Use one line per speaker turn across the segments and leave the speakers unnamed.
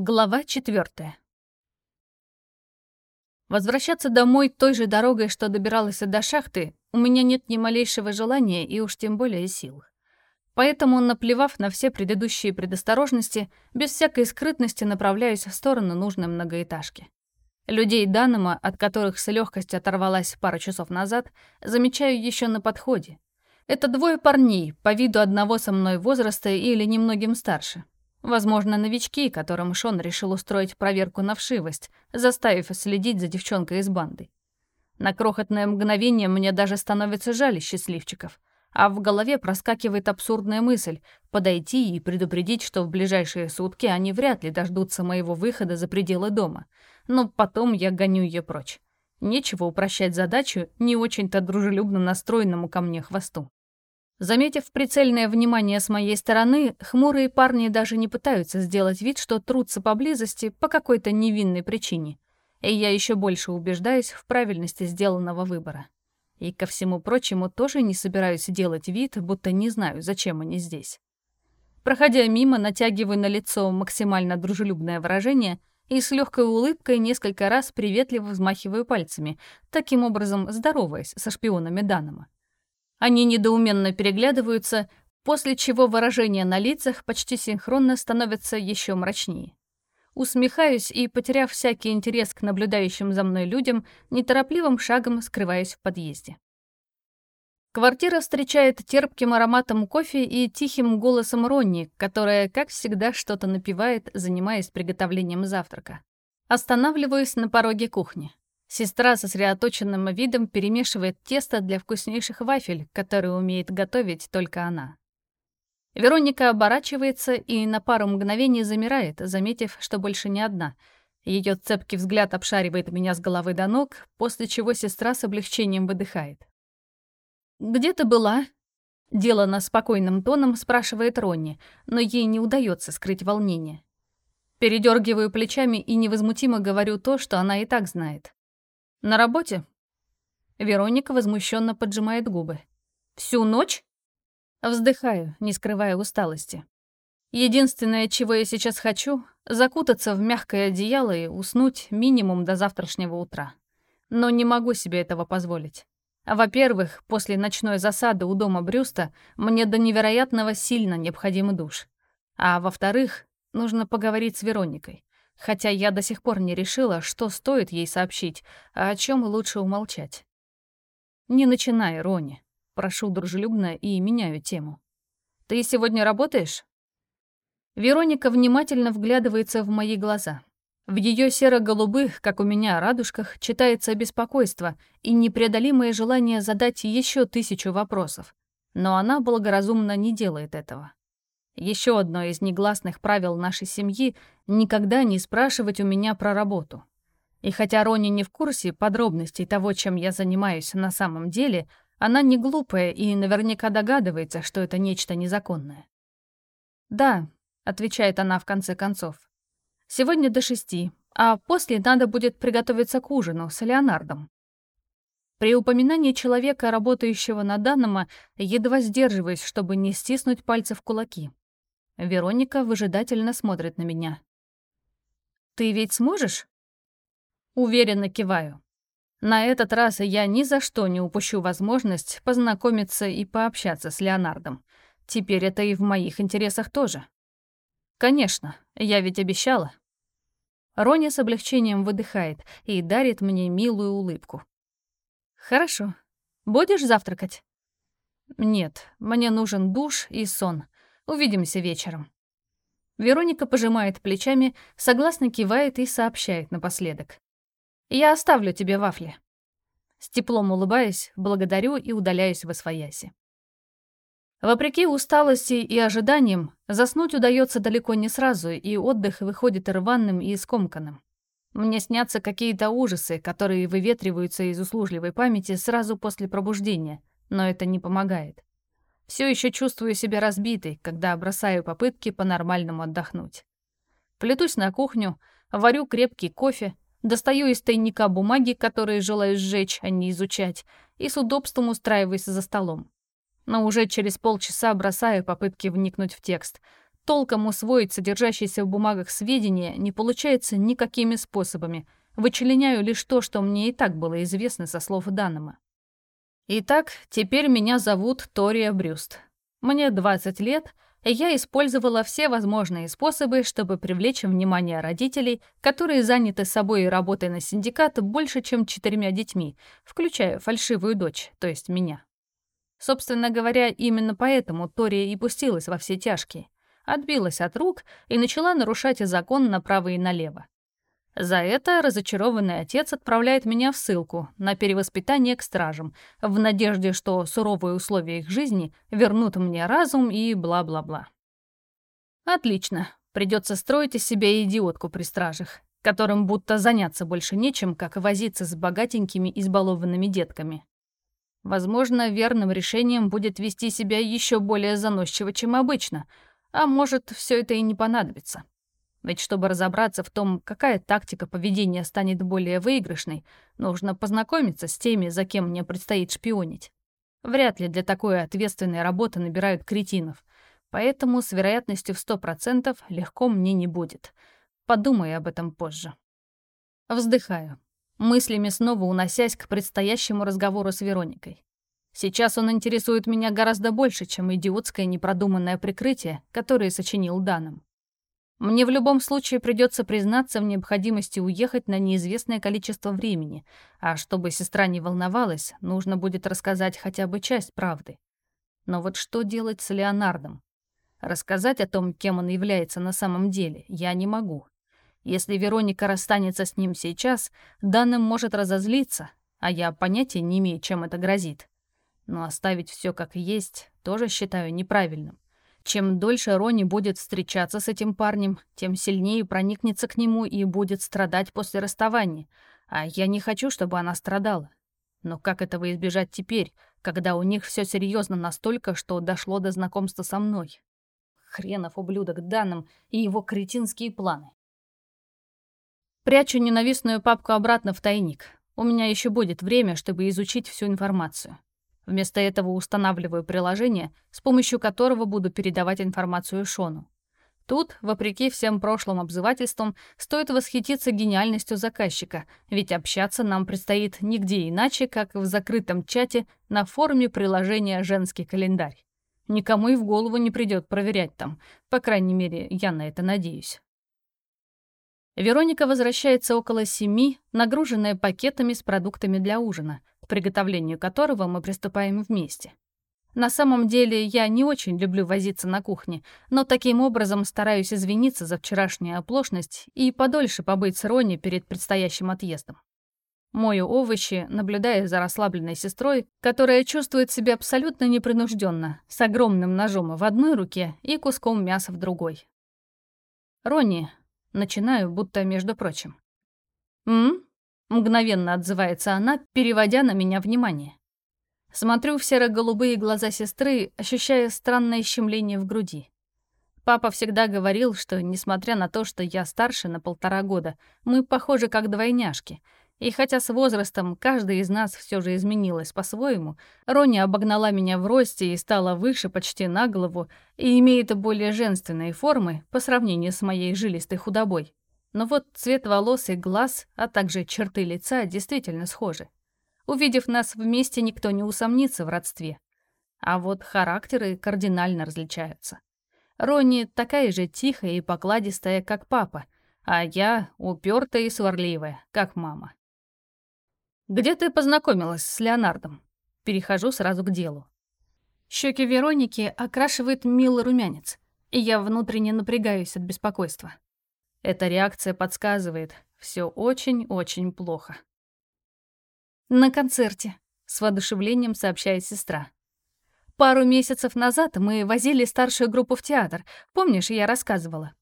Глава четвертая. Возвращаться домой той же дорогой, что добиралась до шахты, у меня нет ни малейшего желания и уж тем более сил. Поэтому, наплевав на все предыдущие предосторожности, без всякой скрытности направляюсь в сторону нужной многоэтажки. Людей Данома, от которых с легкостью оторвалась пару часов назад, замечаю еще на подходе. Это двое парней, по виду одного со мной возраста или немногим старше. Возможно, новички, которым Шон решил устроить проверку на вшивость, заставив следить за девчонкой из банды. На крохотное мгновение мне даже становится жаль счастливчиков, а в голове проскакивает абсурдная мысль подойти и предупредить, что в ближайшие сутки они вряд ли дождутся моего выхода за пределы дома. Но потом я гоню ее прочь. Нечего упрощать задачу не очень-то дружелюбно настроенному ко мне хвосту. Заметив прицельное внимание с моей стороны, хмурые парни даже не пытаются сделать вид, что трутся поблизости по какой-то невинной причине. И я еще больше убеждаюсь в правильности сделанного выбора. И ко всему прочему тоже не собираюсь делать вид, будто не знаю, зачем они здесь. Проходя мимо, натягиваю на лицо максимально дружелюбное выражение и с легкой улыбкой несколько раз приветливо взмахиваю пальцами, таким образом здороваясь со шпионами Данома. Они недоуменно переглядываются, после чего выражение на лицах почти синхронно становится еще мрачнее. Усмехаюсь и, потеряв всякий интерес к наблюдающим за мной людям, неторопливым шагом скрываюсь в подъезде. Квартира встречает терпким ароматом кофе и тихим голосом Ронни, которая, как всегда, что-то напевает, занимаясь приготовлением завтрака. Останавливаюсь на пороге кухни. Сестра сосредоточенным видом перемешивает тесто для вкуснейших вафель, которые умеет готовить только она. Вероника оборачивается и на пару мгновений замирает, заметив, что больше не одна. Ее цепкий взгляд обшаривает меня с головы до ног, после чего сестра с облегчением выдыхает. «Где ты была?» Делано спокойным тоном спрашивает Ронни, но ей не удается скрыть волнение. Передергиваю плечами и невозмутимо говорю то, что она и так знает. На работе?» Вероника возмущенно поджимает губы. «Всю ночь?» Вздыхаю, не скрывая усталости. Единственное, чего я сейчас хочу, закутаться в мягкое одеяло и уснуть минимум до завтрашнего утра. Но не могу себе этого позволить. Во-первых, после ночной засады у дома Брюста мне до невероятного сильно необходим душ. А во-вторых, нужно поговорить с Вероникой хотя я до сих пор не решила, что стоит ей сообщить, а о чем лучше умолчать. «Не начинай, Рони», — прошу дружелюбно и меняю тему. «Ты сегодня работаешь?» Вероника внимательно вглядывается в мои глаза. В ее серо-голубых, как у меня, радужках читается беспокойство и непреодолимое желание задать еще тысячу вопросов. Но она благоразумно не делает этого. Еще одно из негласных правил нашей семьи — никогда не спрашивать у меня про работу. И хотя Рони не в курсе подробностей того, чем я занимаюсь на самом деле, она не глупая и наверняка догадывается, что это нечто незаконное. «Да», — отвечает она в конце концов. «Сегодня до шести, а после надо будет приготовиться к ужину с Леонардом». При упоминании человека, работающего на данном, едва сдерживаюсь, чтобы не стиснуть пальцы в кулаки. Вероника выжидательно смотрит на меня. «Ты ведь сможешь?» Уверенно киваю. На этот раз я ни за что не упущу возможность познакомиться и пообщаться с Леонардом. Теперь это и в моих интересах тоже. Конечно, я ведь обещала. Роня с облегчением выдыхает и дарит мне милую улыбку. Хорошо. Будешь завтракать? Нет, мне нужен душ и сон. Увидимся вечером». Вероника пожимает плечами, согласно кивает и сообщает напоследок. «Я оставлю тебе вафли». С теплом улыбаясь, благодарю и удаляюсь во свояси. Вопреки усталости и ожиданиям, заснуть удается далеко не сразу, и отдых выходит рваным и скомканным. Мне снятся какие-то ужасы, которые выветриваются из услужливой памяти сразу после пробуждения, но это не помогает. Все еще чувствую себя разбитой, когда бросаю попытки по-нормальному отдохнуть. Плетусь на кухню, варю крепкий кофе, достаю из тайника бумаги, которые желаю сжечь, а не изучать, и с удобством устраиваюсь за столом. Но уже через полчаса бросаю попытки вникнуть в текст. толком усвоить содержащиеся в бумагах сведения не получается никакими способами. Вычленяю лишь то, что мне и так было известно со слов Данома. Итак, теперь меня зовут Тория Брюст. Мне 20 лет, и я использовала все возможные способы, чтобы привлечь внимание родителей, которые заняты собой и работой на синдикат больше, чем четырьмя детьми, включая фальшивую дочь, то есть меня. Собственно говоря, именно поэтому Тория и пустилась во все тяжкие. Отбилась от рук и начала нарушать закон направо и налево. За это разочарованный отец отправляет меня в ссылку на перевоспитание к стражам, в надежде, что суровые условия их жизни вернут мне разум и бла-бла-бла. Отлично. Придется строить из себя идиотку при стражах, которым будто заняться больше нечем, как возиться с богатенькими избалованными детками. Возможно, верным решением будет вести себя еще более заносчиво, чем обычно, а может, все это и не понадобится. Ведь чтобы разобраться в том, какая тактика поведения станет более выигрышной, нужно познакомиться с теми, за кем мне предстоит шпионить. Вряд ли для такой ответственной работы набирают кретинов, поэтому с вероятностью в 100% легко мне не будет. Подумай об этом позже. Вздыхаю мыслями снова уносясь к предстоящему разговору с Вероникой. Сейчас он интересует меня гораздо больше, чем идиотское непродуманное прикрытие, которое сочинил Даном. Мне в любом случае придется признаться в необходимости уехать на неизвестное количество времени, а чтобы сестра не волновалась, нужно будет рассказать хотя бы часть правды. Но вот что делать с Леонардом? Рассказать о том, кем он является на самом деле, я не могу. Если Вероника расстанется с ним сейчас, данным может разозлиться, а я понятия не имею, чем это грозит. Но оставить все как есть тоже считаю неправильным. Чем дольше Рони будет встречаться с этим парнем, тем сильнее проникнется к нему и будет страдать после расставания. А я не хочу, чтобы она страдала. Но как этого избежать теперь, когда у них все серьезно настолько, что дошло до знакомства со мной? Хренов ублюдок Данным и его кретинские планы. Прячу ненавистную папку обратно в тайник. У меня еще будет время, чтобы изучить всю информацию. Вместо этого устанавливаю приложение, с помощью которого буду передавать информацию Шону. Тут, вопреки всем прошлым обзывательствам, стоит восхититься гениальностью заказчика, ведь общаться нам предстоит нигде иначе, как в закрытом чате на форуме приложения «Женский календарь». Никому и в голову не придет проверять там, по крайней мере, я на это надеюсь. Вероника возвращается около семи, нагруженная пакетами с продуктами для ужина, приготовлению которого мы приступаем вместе. На самом деле, я не очень люблю возиться на кухне, но таким образом стараюсь извиниться за вчерашнюю оплошность и подольше побыть с Рони перед предстоящим отъездом. Мою овощи, наблюдая за расслабленной сестрой, которая чувствует себя абсолютно непринужденно, с огромным ножом в одной руке и куском мяса в другой. «Ронни, Начинаю, будто между прочим. «М?», мгновенно отзывается она, переводя на меня внимание. Смотрю в серо-голубые глаза сестры, ощущая странное щемление в груди. Папа всегда говорил, что, несмотря на то, что я старше на полтора года, мы похожи как двойняшки — и хотя с возрастом каждый из нас все же изменилась по-своему, Рони обогнала меня в росте и стала выше почти на голову и имеет более женственные формы по сравнению с моей жилистой худобой. Но вот цвет волос и глаз, а также черты лица действительно схожи. Увидев нас вместе, никто не усомнится в родстве. А вот характеры кардинально различаются. Ронни такая же тихая и покладистая, как папа, а я упертая и сварливая, как мама. «Где ты познакомилась с Леонардом?» Перехожу сразу к делу. Щеки Вероники окрашивает милый румянец, и я внутренне напрягаюсь от беспокойства. Эта реакция подсказывает, все очень-очень плохо. «На концерте», — с воодушевлением сообщает сестра. «Пару месяцев назад мы возили старшую группу в театр. Помнишь, я рассказывала?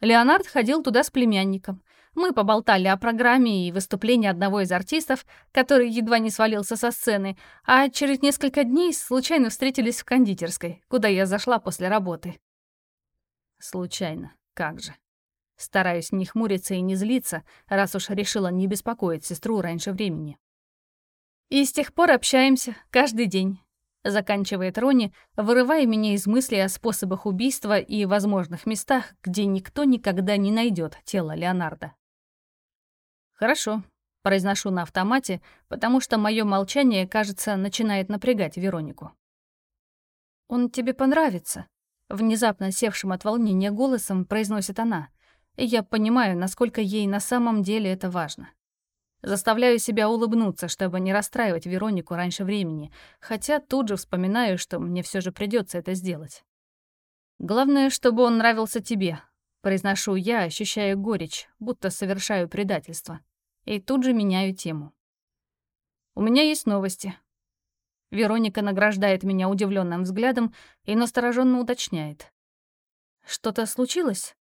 Леонард ходил туда с племянником. Мы поболтали о программе и выступлении одного из артистов, который едва не свалился со сцены, а через несколько дней случайно встретились в кондитерской, куда я зашла после работы. Случайно, как же. Стараюсь не хмуриться и не злиться, раз уж решила не беспокоить сестру раньше времени. И с тех пор общаемся каждый день. Заканчивает Рони, вырывая меня из мыслей о способах убийства и возможных местах, где никто никогда не найдет тело Леонардо. «Хорошо», — произношу на автомате, потому что мое молчание, кажется, начинает напрягать Веронику. «Он тебе понравится», — внезапно севшим от волнения голосом произносит она, и я понимаю, насколько ей на самом деле это важно. Заставляю себя улыбнуться, чтобы не расстраивать Веронику раньше времени, хотя тут же вспоминаю, что мне все же придется это сделать. «Главное, чтобы он нравился тебе», — произношу я, ощущая горечь, будто совершаю предательство. И тут же меняю тему. «У меня есть новости». Вероника награждает меня удивленным взглядом и настороженно уточняет. «Что-то случилось?»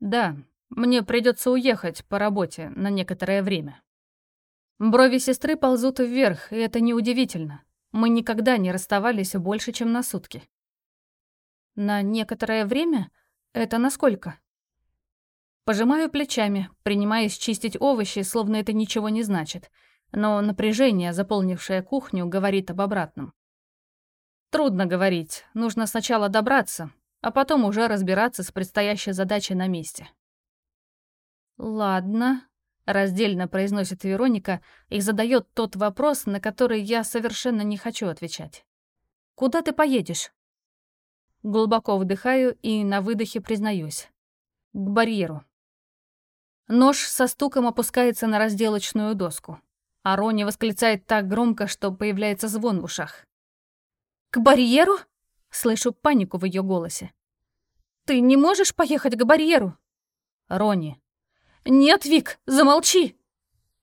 «Да, мне придется уехать по работе на некоторое время. Брови сестры ползут вверх, и это неудивительно. Мы никогда не расставались больше, чем на сутки. На некоторое время? Это насколько? Пожимаю плечами, принимаясь чистить овощи, словно это ничего не значит. Но напряжение, заполнившее кухню, говорит об обратном. Трудно говорить, нужно сначала добраться, а потом уже разбираться с предстоящей задачей на месте. «Ладно», — раздельно произносит Вероника и задает тот вопрос, на который я совершенно не хочу отвечать. «Куда ты поедешь?» Глубоко вдыхаю и на выдохе признаюсь. К барьеру. Нож со стуком опускается на разделочную доску. А Рони восклицает так громко, что появляется звон в ушах. «К барьеру?» — слышу панику в ее голосе. «Ты не можешь поехать к барьеру?» «Рони, «Нет, Вик, замолчи!»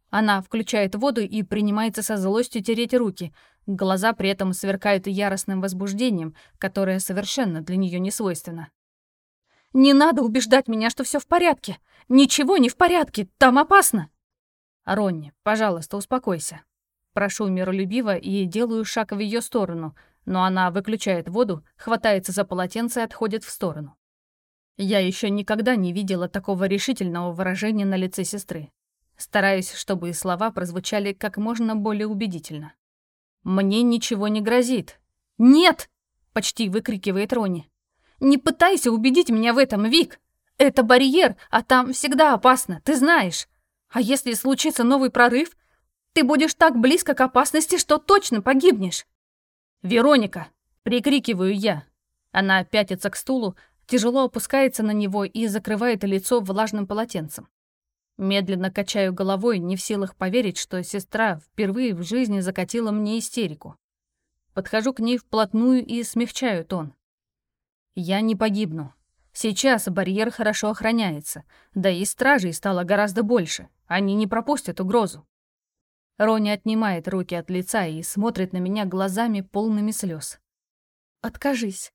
Она включает воду и принимается со злостью тереть руки. Глаза при этом сверкают яростным возбуждением, которое совершенно для нее не свойственно. «Не надо убеждать меня, что все в порядке. Ничего не в порядке, там опасно!» «Ронни, пожалуйста, успокойся». Прошу миролюбиво и делаю шаг в ее сторону, но она выключает воду, хватается за полотенце и отходит в сторону. Я еще никогда не видела такого решительного выражения на лице сестры. Стараюсь, чтобы слова прозвучали как можно более убедительно. «Мне ничего не грозит». «Нет!» — почти выкрикивает Рони. «Не пытайся убедить меня в этом, Вик! Это барьер, а там всегда опасно, ты знаешь. А если случится новый прорыв, ты будешь так близко к опасности, что точно погибнешь». «Вероника!» — прикрикиваю я. Она пятится к стулу, тяжело опускается на него и закрывает лицо влажным полотенцем. Медленно качаю головой, не в силах поверить, что сестра впервые в жизни закатила мне истерику. Подхожу к ней вплотную и смягчаю тон. Я не погибну. Сейчас барьер хорошо охраняется, да и стражей стало гораздо больше. Они не пропустят угрозу. Рони отнимает руки от лица и смотрит на меня глазами полными слез. «Откажись.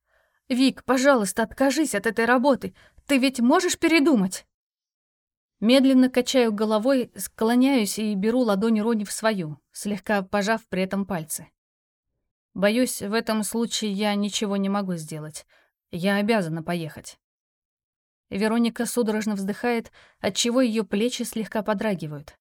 «Вик, пожалуйста, откажись от этой работы. Ты ведь можешь передумать?» Медленно качаю головой, склоняюсь и беру ладонь Рони в свою, слегка пожав при этом пальцы. Боюсь, в этом случае я ничего не могу сделать. Я обязана поехать. Вероника судорожно вздыхает, отчего ее плечи слегка подрагивают.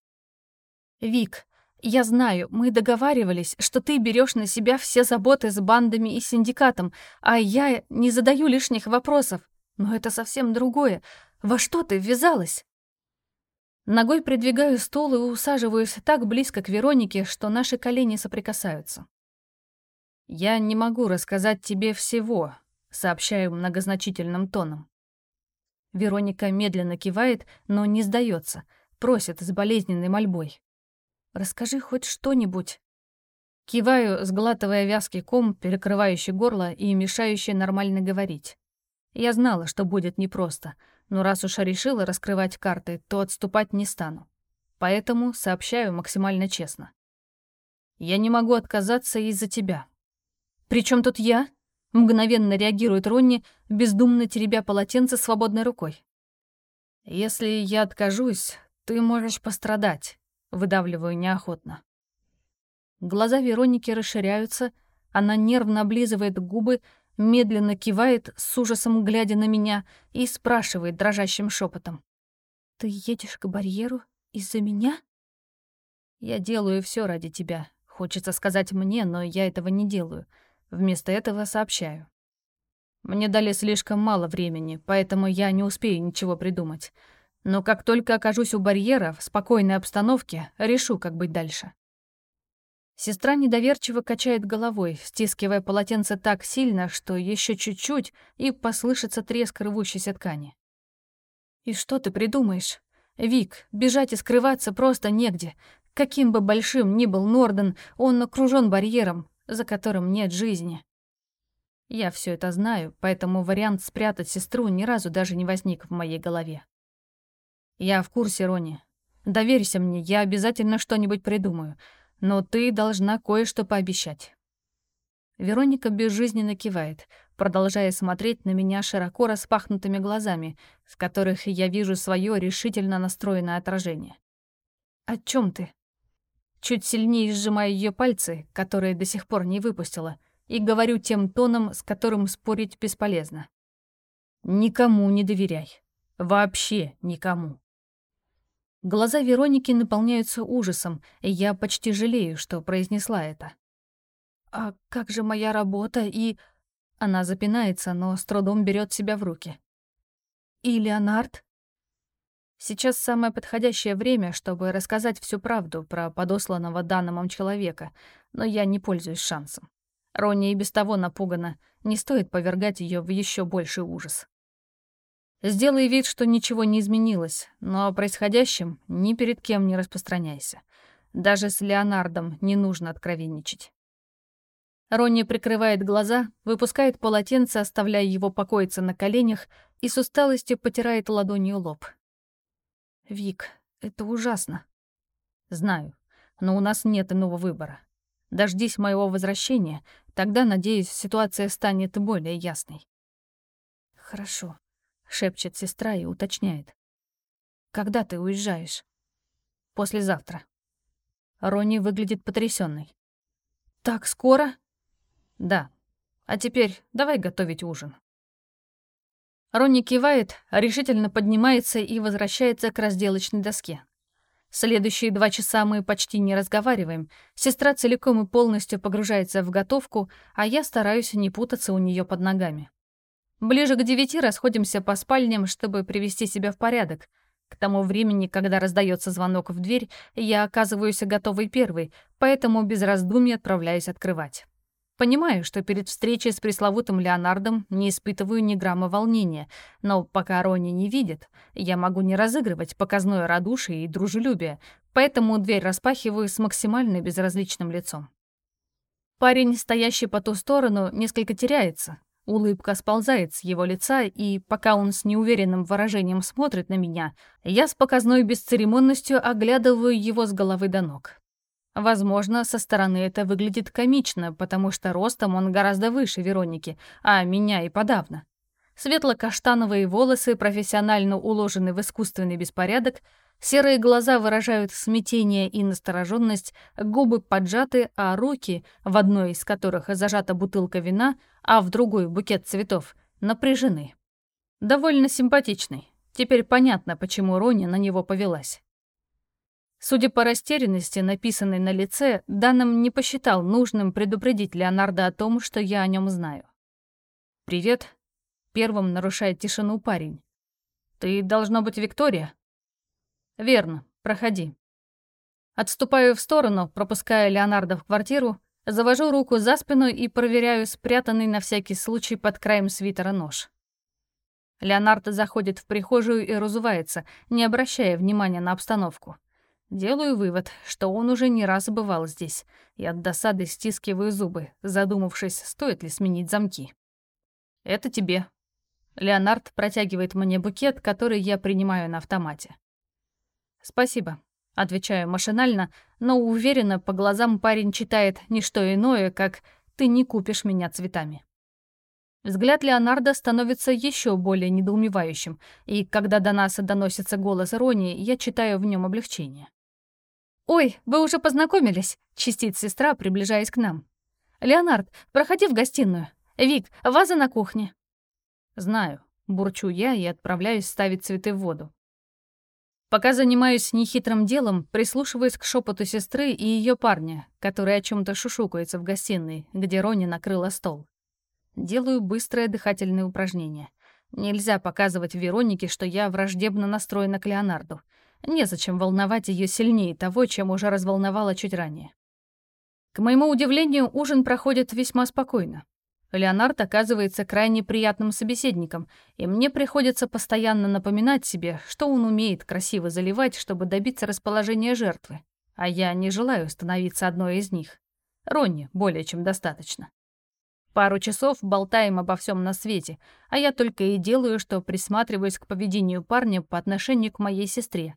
«Вик, я знаю, мы договаривались, что ты берешь на себя все заботы с бандами и синдикатом, а я не задаю лишних вопросов. Но это совсем другое. Во что ты ввязалась?» Ногой придвигаю стул и усаживаюсь так близко к Веронике, что наши колени соприкасаются. «Я не могу рассказать тебе всего», — сообщаю многозначительным тоном. Вероника медленно кивает, но не сдается, просит с болезненной мольбой. Расскажи хоть что-нибудь». Киваю, сглатывая вязкий ком, перекрывающий горло и мешающий нормально говорить. Я знала, что будет непросто, но раз уж решила раскрывать карты, то отступать не стану. Поэтому сообщаю максимально честно. Я не могу отказаться из-за тебя. «При чем тут я?» — мгновенно реагирует Ронни, бездумно теребя полотенце свободной рукой. «Если я откажусь, ты можешь пострадать. Выдавливаю неохотно. Глаза Вероники расширяются, она нервно облизывает губы, медленно кивает, с ужасом глядя на меня, и спрашивает дрожащим шепотом: «Ты едешь к барьеру из-за меня?» «Я делаю все ради тебя, Хочется сказать мне, но я этого не делаю. Вместо этого сообщаю. Мне дали слишком мало времени, поэтому я не успею ничего придумать. Но как только окажусь у барьера, в спокойной обстановке, решу, как быть дальше. Сестра недоверчиво качает головой, стискивая полотенце так сильно, что еще чуть-чуть, и послышится треск рвущейся ткани. «И что ты придумаешь? Вик, бежать и скрываться просто негде. Каким бы большим ни был Норден, он окружен барьером, за которым нет жизни. Я все это знаю, поэтому вариант спрятать сестру ни разу даже не возник в моей голове. Я в курсе, Рони. Доверься мне, я обязательно что-нибудь придумаю, но ты должна кое-что пообещать. Вероника безжизненно кивает, продолжая смотреть на меня широко распахнутыми глазами, в которых я вижу свое решительно настроенное отражение. «О чем ты?» Чуть сильнее сжимаю ее пальцы, которые до сих пор не выпустила, и говорю тем тоном, с которым спорить бесполезно. «Никому не доверяй. Вообще никому». Глаза Вероники наполняются ужасом, и я почти жалею, что произнесла это. «А как же моя работа и...» Она запинается, но с трудом берет себя в руки. «И Леонард?» Сейчас самое подходящее время, чтобы рассказать всю правду про подосланного Даномом человека, но я не пользуюсь шансом. Ронни и без того напугана, не стоит повергать ее в еще больший ужас. Сделай вид, что ничего не изменилось, но о происходящем ни перед кем не распространяйся. Даже с Леонардом не нужно откровенничать. Ронни прикрывает глаза, выпускает полотенце, оставляя его покоиться на коленях, и с усталостью потирает ладонью лоб. «Вик, это ужасно». «Знаю, но у нас нет иного выбора. Дождись моего возвращения, тогда, надеюсь, ситуация станет более ясной». «Хорошо», — шепчет сестра и уточняет. «Когда ты уезжаешь?» «Послезавтра». Ронни выглядит потрясённой. «Так скоро?» «Да. А теперь давай готовить ужин». Ронни кивает, решительно поднимается и возвращается к разделочной доске. Следующие два часа мы почти не разговариваем. Сестра целиком и полностью погружается в готовку, а я стараюсь не путаться у нее под ногами. Ближе к девяти расходимся по спальням, чтобы привести себя в порядок. К тому времени, когда раздается звонок в дверь, я оказываюсь готовой первой, поэтому без раздумий отправляюсь открывать. Понимаю, что перед встречей с пресловутым Леонардом не испытываю ни грамма волнения, но пока Рони не видит, я могу не разыгрывать показное радушие и дружелюбие, поэтому дверь распахиваю с максимально безразличным лицом. Парень, стоящий по ту сторону, несколько теряется. Улыбка сползает с его лица, и пока он с неуверенным выражением смотрит на меня, я с показной бесцеремонностью оглядываю его с головы до ног. Возможно, со стороны это выглядит комично, потому что ростом он гораздо выше Вероники, а меня и подавно. Светло-каштановые волосы профессионально уложены в искусственный беспорядок, серые глаза выражают смятение и настороженность, губы поджаты, а руки, в одной из которых зажата бутылка вина, а в другой букет цветов, напряжены. Довольно симпатичный. Теперь понятно, почему Рони на него повелась. Судя по растерянности, написанной на лице, Данном не посчитал нужным предупредить Леонардо о том, что я о нем знаю. «Привет», — первым нарушает тишину парень. «Ты, должно быть, Виктория?» «Верно, проходи». Отступаю в сторону, пропуская Леонардо в квартиру, завожу руку за спину и проверяю спрятанный на всякий случай под краем свитера нож. Леонардо заходит в прихожую и разувается, не обращая внимания на обстановку. Делаю вывод, что он уже не раз бывал здесь, и от досады стискиваю зубы, задумавшись, стоит ли сменить замки. «Это тебе». Леонард протягивает мне букет, который я принимаю на автомате. «Спасибо», — отвечаю машинально, но уверенно по глазам парень читает не что иное, как «ты не купишь меня цветами». Взгляд Леонардо становится еще более недоумевающим, и когда до нас доносится голос Рони, я читаю в нем облегчение. «Ой, вы уже познакомились?» — чистит сестра, приближаясь к нам. «Леонард, проходи в гостиную. Вик, ваза на кухне». «Знаю», — бурчу я и отправляюсь ставить цветы в воду. Пока занимаюсь нехитрым делом, прислушиваясь к шепоту сестры и ее парня, который о чем то шушукается в гостиной, где Рони накрыла стол. Делаю быстрое дыхательное упражнение. Нельзя показывать Веронике, что я враждебно настроена к Леонарду. Незачем волновать ее сильнее того, чем уже разволновала чуть ранее. К моему удивлению, ужин проходит весьма спокойно. Леонард оказывается крайне приятным собеседником, и мне приходится постоянно напоминать себе, что он умеет красиво заливать, чтобы добиться расположения жертвы. А я не желаю становиться одной из них. Ронни более чем достаточно. Пару часов болтаем обо всем на свете, а я только и делаю, что присматриваюсь к поведению парня по отношению к моей сестре.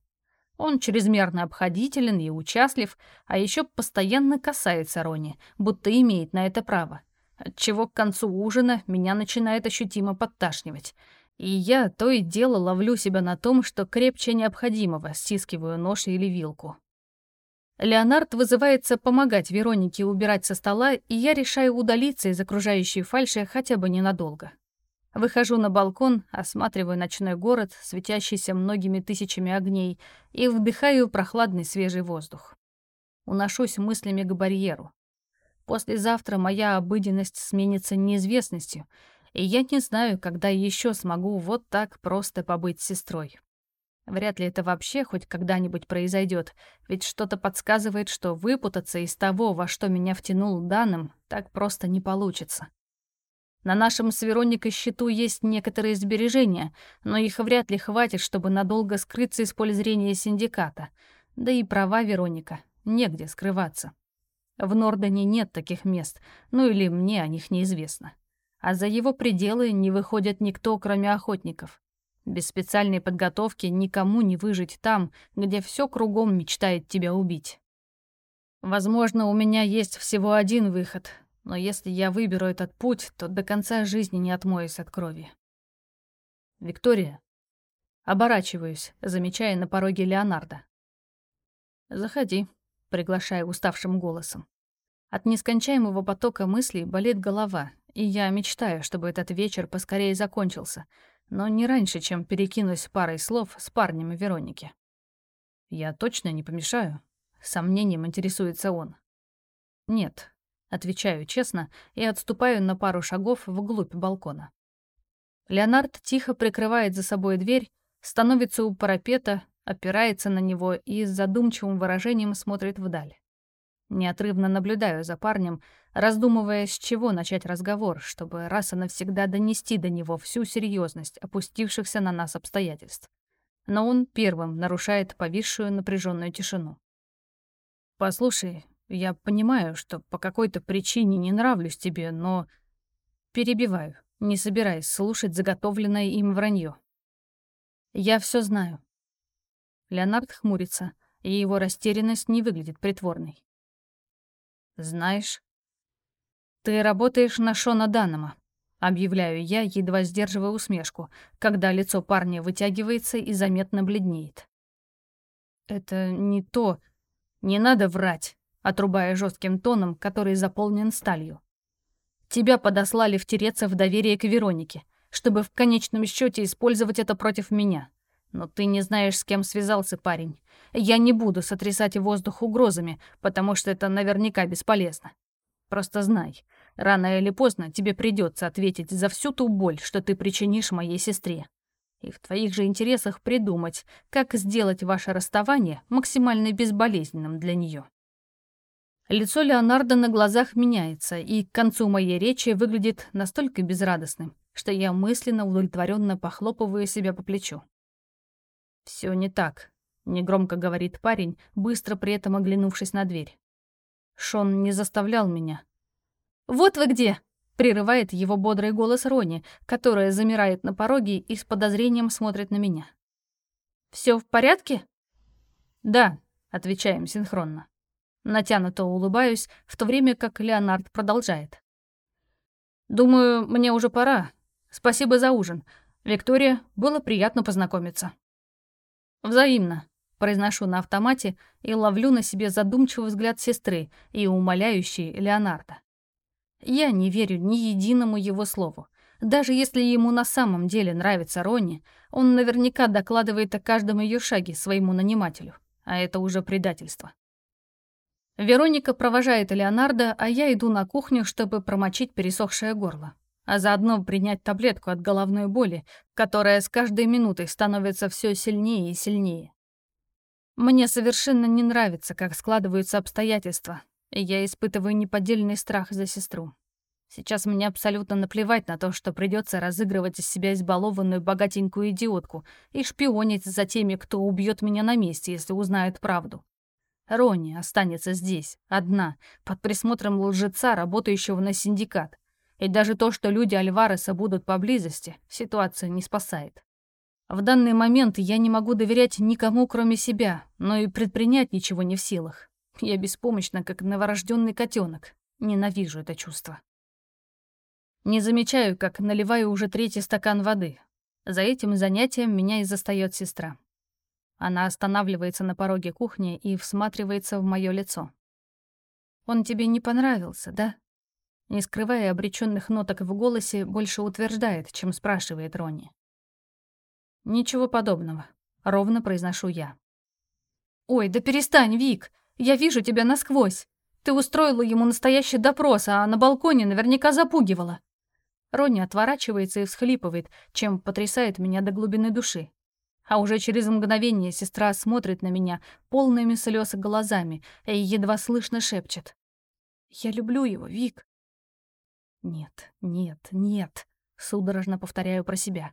Он чрезмерно обходителен и участлив, а еще постоянно касается Рони, будто имеет на это право отчего к концу ужина меня начинает ощутимо подташнивать. И я то и дело ловлю себя на том, что крепче необходимого стискиваю нож или вилку. Леонард вызывается помогать Веронике убирать со стола, и я решаю удалиться из окружающей фальши хотя бы ненадолго. Выхожу на балкон, осматриваю ночной город, светящийся многими тысячами огней, и вдыхаю прохладный свежий воздух. Уношусь мыслями к барьеру. Послезавтра моя обыденность сменится неизвестностью, и я не знаю, когда еще смогу вот так просто побыть с сестрой. Вряд ли это вообще хоть когда-нибудь произойдет, ведь что-то подсказывает, что выпутаться из того, во что меня втянул данным, так просто не получится. На нашем с Вероникой счету есть некоторые сбережения, но их вряд ли хватит, чтобы надолго скрыться из поля зрения синдиката. Да и права Вероника, негде скрываться. В Нордоне нет таких мест, ну или мне о них неизвестно. А за его пределы не выходит никто, кроме охотников. Без специальной подготовки никому не выжить там, где все кругом мечтает тебя убить. Возможно, у меня есть всего один выход, но если я выберу этот путь, то до конца жизни не отмоюсь от крови. Виктория. Оборачиваюсь, замечая на пороге Леонардо. «Заходи», приглашая уставшим голосом. От нескончаемого потока мыслей болит голова, и я мечтаю, чтобы этот вечер поскорее закончился, но не раньше, чем перекинусь парой слов с парнем Вероники. «Я точно не помешаю?» — сомнением интересуется он. «Нет», — отвечаю честно и отступаю на пару шагов вглубь балкона. Леонард тихо прикрывает за собой дверь, становится у парапета, опирается на него и с задумчивым выражением смотрит вдаль. Неотрывно наблюдаю за парнем, раздумывая, с чего начать разговор, чтобы раз и навсегда донести до него всю серьезность опустившихся на нас обстоятельств. Но он первым нарушает повисшую напряженную тишину. «Послушай, я понимаю, что по какой-то причине не нравлюсь тебе, но...» Перебиваю, не собираясь слушать заготовленное им вранье. «Я все знаю. Леонард хмурится, и его растерянность не выглядит притворной. «Знаешь, ты работаешь на Шона Даннема», — объявляю я, едва сдерживая усмешку, когда лицо парня вытягивается и заметно бледнеет. «Это не то. Не надо врать», — отрубая жестким тоном, который заполнен сталью. «Тебя подослали втереться в доверие к Веронике, чтобы в конечном счете использовать это против меня. Но ты не знаешь, с кем связался парень. Я не буду сотрясать воздух угрозами, потому что это наверняка бесполезно. Просто знай, рано или поздно тебе придется ответить за всю ту боль, что ты причинишь моей сестре. И в твоих же интересах придумать, как сделать ваше расставание максимально безболезненным для нее. Лицо Леонардо на глазах меняется, и к концу моей речи выглядит настолько безрадостным, что я мысленно удовлетворенно похлопываю себя по плечу. Все не так», — негромко говорит парень, быстро при этом оглянувшись на дверь. «Шон не заставлял меня». «Вот вы где!» — прерывает его бодрый голос Рони, которая замирает на пороге и с подозрением смотрит на меня. Все в порядке?» «Да», — отвечаем синхронно. Натянуто улыбаюсь, в то время как Леонард продолжает. «Думаю, мне уже пора. Спасибо за ужин. Виктория, было приятно познакомиться». «Взаимно», — произношу на автомате и ловлю на себе задумчивый взгляд сестры и умоляющий Леонардо. Я не верю ни единому его слову. Даже если ему на самом деле нравится Ронни, Он наверняка докладывает о каждом ее шаге своему нанимателю, а это уже предательство. Вероника провожает Леонардо, а я иду на кухню, чтобы промочить пересохшее горло, а заодно принять таблетку от головной боли, которая с каждой минутой становится все сильнее и сильнее. Мне совершенно не нравится, как складываются обстоятельства, и я испытываю неподдельный страх за сестру. Сейчас мне абсолютно наплевать на то, что придется разыгрывать из себя избалованную богатенькую идиотку и шпионить за теми, кто убьет меня на месте, если узнает правду. Ронни останется здесь, одна, под присмотром лжеца, работающего на синдикат. И даже то, что люди Альвареса будут поблизости, ситуацию не спасает. В данный момент я не могу доверять никому, кроме себя, но и предпринять ничего не в силах. Я беспомощна, как новорожденный котенок. Ненавижу это чувство. Не замечаю, как наливаю уже третий стакан воды. За этим занятием меня и застаёт сестра. Она останавливается на пороге кухни и всматривается в моё лицо. «Он тебе не понравился, да?» Не скрывая обречённых ноток в голосе, больше утверждает, чем спрашивает Ронни. «Ничего подобного», — ровно произношу я. «Ой, да перестань, Вик! Я вижу тебя насквозь! Ты устроила ему настоящий допрос, а на балконе наверняка запугивала!» Ронни отворачивается и всхлипывает, чем потрясает меня до глубины души. А уже через мгновение сестра смотрит на меня полными слез глазами и едва слышно шепчет. «Я люблю его, Вик». «Нет, нет, нет», — судорожно повторяю про себя.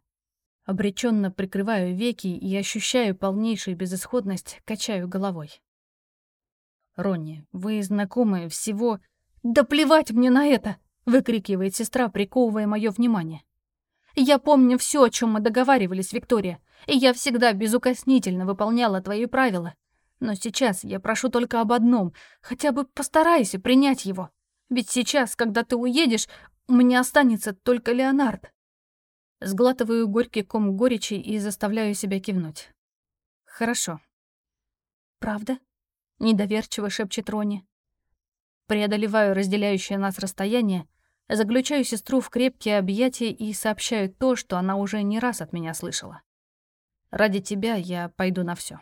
Обреченно прикрываю веки и ощущаю полнейшую безысходность, качаю головой. «Ронни, вы знакомы всего...» «Да плевать мне на это!» выкрикивает сестра, приковывая мое внимание. «Я помню все, о чем мы договаривались, Виктория, и я всегда безукоснительно выполняла твои правила. Но сейчас я прошу только об одном, хотя бы постарайся принять его. Ведь сейчас, когда ты уедешь, меня останется только Леонард». Сглатываю горький ком горечи и заставляю себя кивнуть. «Хорошо». «Правда?» — недоверчиво шепчет Рони. Преодолеваю разделяющее нас расстояние Заключаю сестру в крепкие объятия и сообщаю то, что она уже не раз от меня слышала. Ради тебя я пойду на все.